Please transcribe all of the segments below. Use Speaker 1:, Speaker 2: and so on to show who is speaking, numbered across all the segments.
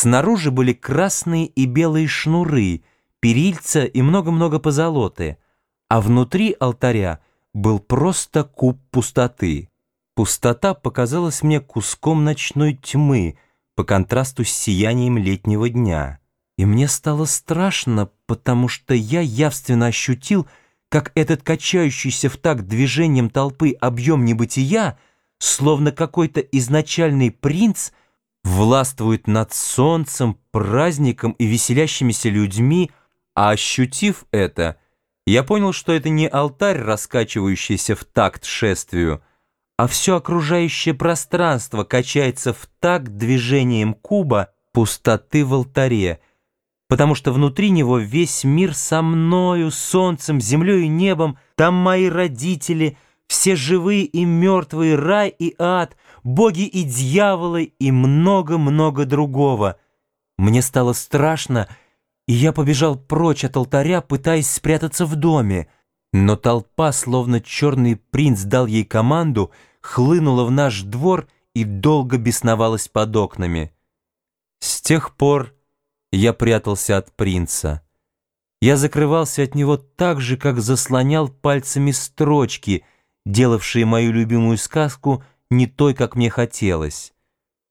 Speaker 1: Снаружи были красные и белые шнуры, перильца и много-много позолоты, а внутри алтаря был просто куб пустоты. Пустота показалась мне куском ночной тьмы по контрасту с сиянием летнего дня. И мне стало страшно, потому что я явственно ощутил, как этот качающийся в такт движением толпы объем небытия, словно какой-то изначальный принц, властвует над солнцем, праздником и веселящимися людьми, а ощутив это, я понял, что это не алтарь, раскачивающийся в такт шествию, а все окружающее пространство качается в такт движением куба пустоты в алтаре, потому что внутри него весь мир со мною, солнцем, землей и небом, там мои родители, все живые и мертвые, рай и ад, боги и дьяволы и много-много другого. Мне стало страшно, и я побежал прочь от алтаря, пытаясь спрятаться в доме. Но толпа, словно черный принц дал ей команду, хлынула в наш двор и долго бесновалась под окнами. С тех пор я прятался от принца. Я закрывался от него так же, как заслонял пальцами строчки, делавшие мою любимую сказку не той, как мне хотелось.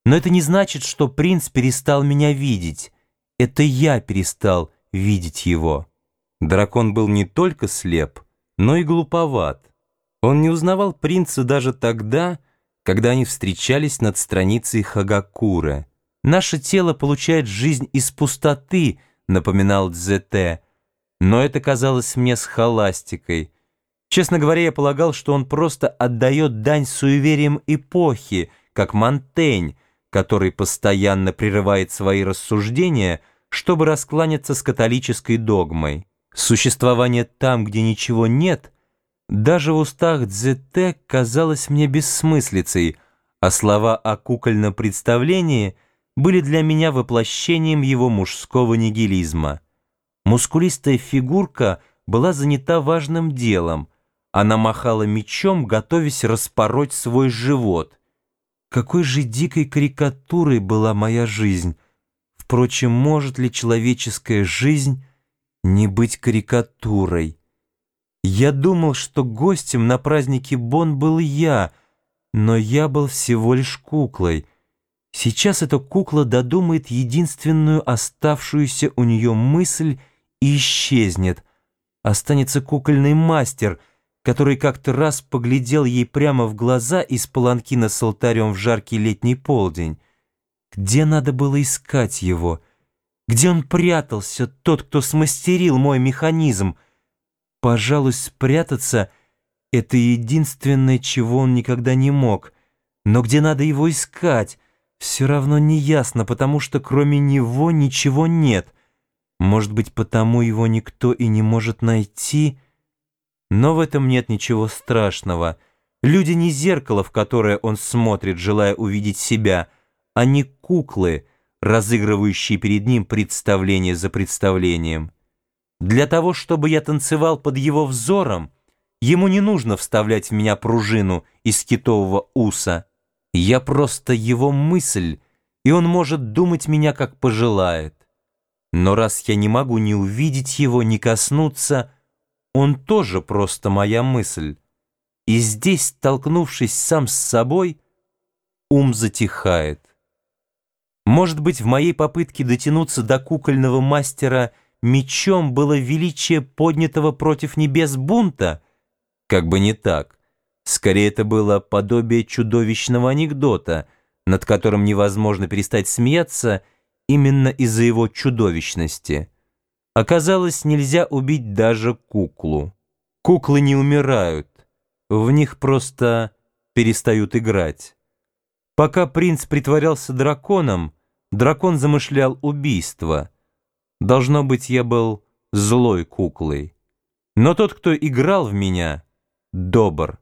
Speaker 1: Но это не значит, что принц перестал меня видеть. Это я перестал видеть его. Дракон был не только слеп, но и глуповат. Он не узнавал принца даже тогда, когда они встречались над страницей Хагакура. Наше тело получает жизнь из пустоты, напоминал Дзете, но это казалось мне схоластикой. Честно говоря, я полагал, что он просто отдает дань суевериям эпохи, как Монтень, который постоянно прерывает свои рассуждения, чтобы раскланяться с католической догмой. Существование там, где ничего нет, даже в устах Дзете казалось мне бессмыслицей, а слова о кукольном представлении — были для меня воплощением его мужского нигилизма. Мускулистая фигурка была занята важным делом. Она махала мечом, готовясь распороть свой живот. Какой же дикой карикатурой была моя жизнь! Впрочем, может ли человеческая жизнь не быть карикатурой? Я думал, что гостем на празднике Бон был я, но я был всего лишь куклой — Сейчас эта кукла додумает единственную оставшуюся у нее мысль и исчезнет. Останется кукольный мастер, который как-то раз поглядел ей прямо в глаза из паланкина с алтарем в жаркий летний полдень. Где надо было искать его? Где он прятался, тот, кто смастерил мой механизм? Пожалуй, спрятаться — это единственное, чего он никогда не мог. Но где надо его искать? все равно не ясно, потому что кроме него ничего нет. Может быть, потому его никто и не может найти? Но в этом нет ничего страшного. Люди не зеркало, в которое он смотрит, желая увидеть себя, а не куклы, разыгрывающие перед ним представление за представлением. Для того, чтобы я танцевал под его взором, ему не нужно вставлять в меня пружину из китового уса — я просто его мысль, и он может думать меня, как пожелает. Но раз я не могу ни увидеть его, ни коснуться, он тоже просто моя мысль. И здесь, столкнувшись сам с собой, ум затихает. Может быть, в моей попытке дотянуться до кукольного мастера мечом было величие поднятого против небес бунта? Как бы не так. Скорее, это было подобие чудовищного анекдота, над которым невозможно перестать смеяться именно из-за его чудовищности. Оказалось, нельзя убить даже куклу. Куклы не умирают, в них просто перестают играть. Пока принц притворялся драконом, дракон замышлял убийство. Должно быть, я был злой куклой. Но тот, кто играл в меня, добр.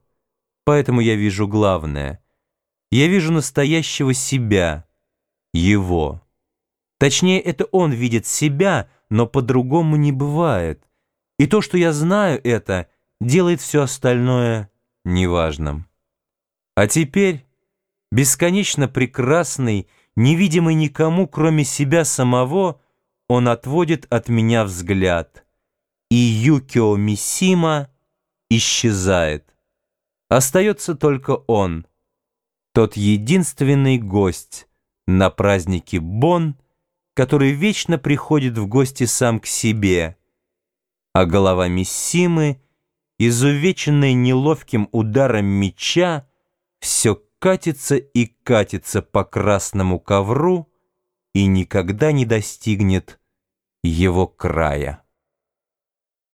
Speaker 1: Поэтому я вижу главное. Я вижу настоящего себя, его. Точнее, это он видит себя, но по-другому не бывает. И то, что я знаю это, делает все остальное неважным. А теперь бесконечно прекрасный, невидимый никому, кроме себя самого, он отводит от меня взгляд. И Юкио Мисима исчезает. Остается только он, тот единственный гость на празднике Бон, который вечно приходит в гости сам к себе, а голова Миссимы, изувеченная неловким ударом меча, все катится и катится по красному ковру и никогда не достигнет его края.